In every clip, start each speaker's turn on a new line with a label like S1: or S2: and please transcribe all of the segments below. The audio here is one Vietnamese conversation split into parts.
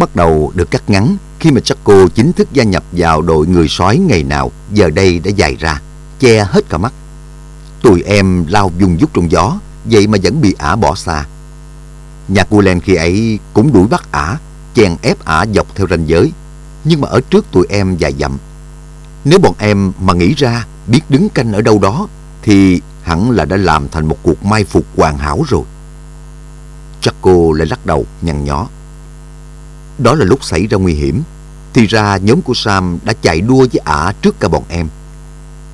S1: bắt đầu được cắt ngắn khi mà Chaco chính thức gia nhập vào đội người sói ngày nào giờ đây đã dài ra, che hết cả mắt. Tụi em lao vùng vút trong gió, vậy mà vẫn bị ả bỏ xa. Nhà cô Len khi ấy cũng đuổi bắt ả, chèn ép ả dọc theo ranh giới, nhưng mà ở trước tụi em dài dặm. Nếu bọn em mà nghĩ ra biết đứng canh ở đâu đó, thì hẳn là đã làm thành một cuộc mai phục hoàn hảo rồi. Chaco lại lắc đầu nhăn nhó. Đó là lúc xảy ra nguy hiểm. Thì ra nhóm của Sam đã chạy đua với ả trước cả bọn em.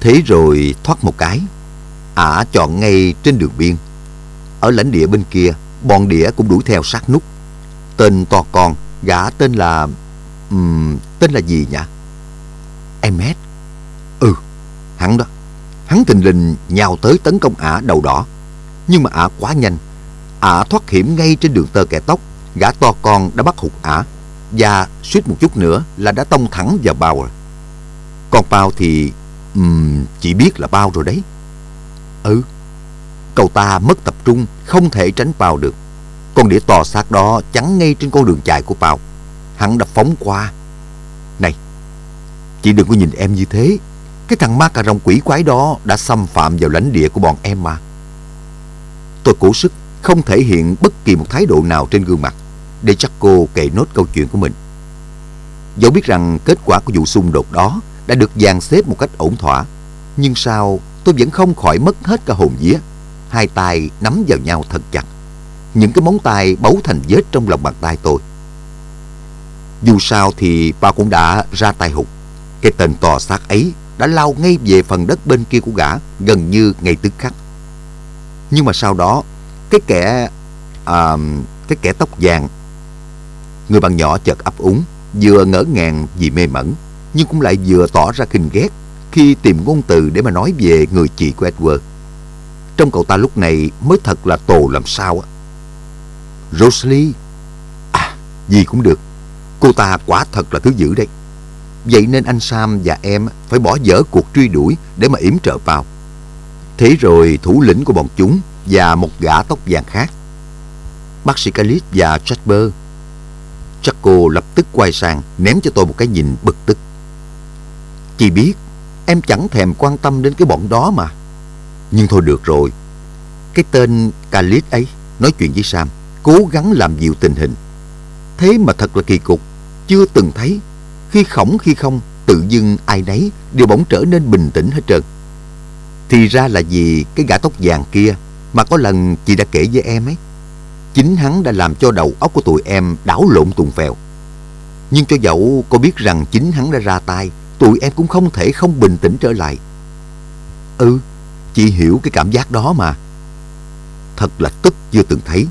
S1: Thế rồi thoát một cái. Ả chọn ngay trên đường biên. Ở lãnh địa bên kia, bọn đĩa cũng đuổi theo sát nút. Tên to con, gã tên là... Um, tên là gì nhỉ? Emmet. Ừ, hắn đó. Hắn thình lình nhào tới tấn công ả đầu đỏ. Nhưng mà ả quá nhanh. Ả thoát hiểm ngay trên đường tơ kẻ tóc. Gã to con đã bắt hụt ả và suýt một chút nữa là đã tông thẳng vào bao rồi. Còn bao thì um, chỉ biết là bao rồi đấy. Ừ, cậu ta mất tập trung, không thể tránh bao được. Con đĩa to xác đó chắn ngay trên con đường chạy của bao. Hắn đã phóng qua. Này, chị đừng có nhìn em như thế. Cái thằng ma cà rồng quỷ quái đó đã xâm phạm vào lãnh địa của bọn em mà. Tôi cố sức không thể hiện bất kỳ một thái độ nào trên gương mặt để chắc cô kể nốt câu chuyện của mình. Dẫu biết rằng kết quả của vụ xung đột đó đã được dàn xếp một cách ổn thỏa, nhưng sao tôi vẫn không khỏi mất hết cả hồn vía. Hai tay nắm vào nhau thật chặt. Những cái móng tay bấu thành vết trong lòng bàn tay tôi. Dù sao thì ba cũng đã ra tay hụt. Cái tên tò xác ấy đã lao ngay về phần đất bên kia của gã gần như ngay tức khắc. Nhưng mà sau đó, cái kẻ à, cái kẻ tóc vàng Người bạn nhỏ chợt ấp úng, vừa ngỡ ngàng vì mê mẩn, nhưng cũng lại vừa tỏ ra kinh ghét khi tìm ngôn từ để mà nói về người chị của Edward. Trong cậu ta lúc này mới thật là tồ làm sao á. Rosalie, à, gì cũng được. Cô ta quả thật là thứ dữ đấy. Vậy nên anh Sam và em phải bỏ dở cuộc truy đuổi để mà yểm trợ vào. Thế rồi thủ lĩnh của bọn chúng và một gã tóc vàng khác. Bác sĩ Calit và Jasper Chaco lập tức quay sang ném cho tôi một cái nhìn bực tức. Chị biết, em chẳng thèm quan tâm đến cái bọn đó mà. Nhưng thôi được rồi. Cái tên Khalid ấy nói chuyện với Sam, cố gắng làm dịu tình hình. Thế mà thật là kỳ cục, chưa từng thấy. Khi khổng khi không, tự dưng ai nấy đều bỗng trở nên bình tĩnh hết trơn. Thì ra là vì cái gã tóc vàng kia mà có lần chị đã kể với em ấy. Chính hắn đã làm cho đầu óc của tụi em đảo lộn tùng phèo. Nhưng cho dẫu cô biết rằng chính hắn đã ra tay, tụi em cũng không thể không bình tĩnh trở lại. Ừ, chị hiểu cái cảm giác đó mà. Thật là tức chưa từng thấy.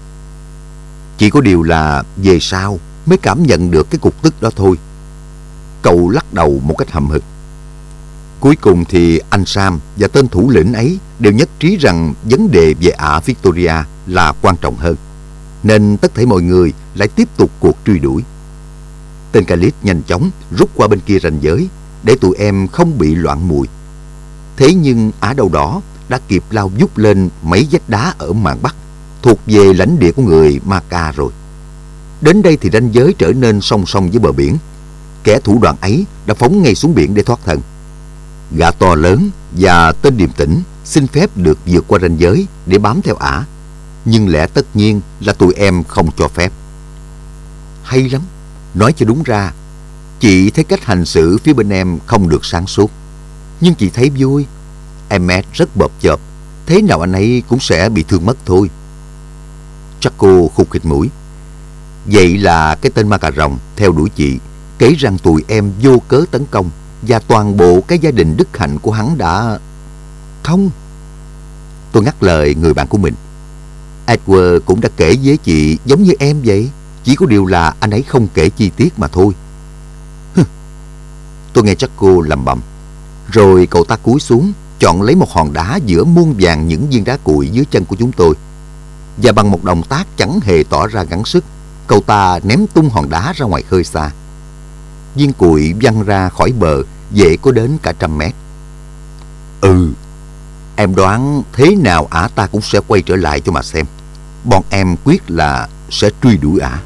S1: Chỉ có điều là về sau mới cảm nhận được cái cục tức đó thôi. Cậu lắc đầu một cách hậm hực. Cuối cùng thì anh Sam và tên thủ lĩnh ấy đều nhất trí rằng vấn đề về ả Victoria là quan trọng hơn nên tất thể mọi người lại tiếp tục cuộc truy đuổi. Tên Calit nhanh chóng rút qua bên kia ranh giới để tụi em không bị loạn mùi. Thế nhưng Á Đầu Đỏ đã kịp lao giúp lên mấy vách đá ở mạn Bắc, thuộc về lãnh địa của người Maka rồi. Đến đây thì ranh giới trở nên song song với bờ biển. Kẻ thủ đoạn ấy đã phóng ngay xuống biển để thoát thân. Gã to lớn và tên điềm tĩnh xin phép được vượt qua ranh giới để bám theo ả nhưng lẽ tất nhiên là tụi em không cho phép. Hay lắm, nói cho đúng ra, chị thấy cách hành xử phía bên em không được sáng suốt. Nhưng chị thấy vui, Em Emmet rất bợp chợp, thế nào anh ấy cũng sẽ bị thương mất thôi. Chắc cô khục khịt mũi. Vậy là cái tên ma cà rồng theo đuổi chị, kể rằng tụi em vô cớ tấn công và toàn bộ cái gia đình đức hạnh của hắn đã... Không. Tôi ngắt lời người bạn của mình. Edward cũng đã kể với chị giống như em vậy. Chỉ có điều là anh ấy không kể chi tiết mà thôi. Tôi nghe chắc cô lầm bầm. Rồi cậu ta cúi xuống, chọn lấy một hòn đá giữa muôn vàng những viên đá cuội dưới chân của chúng tôi. Và bằng một động tác chẳng hề tỏ ra gắng sức, cậu ta ném tung hòn đá ra ngoài khơi xa. Viên cuội văng ra khỏi bờ, dễ có đến cả trăm mét. Ừ, em đoán thế nào ả ta cũng sẽ quay trở lại cho mà xem bọn em quyết là sẽ truy đuổi ả.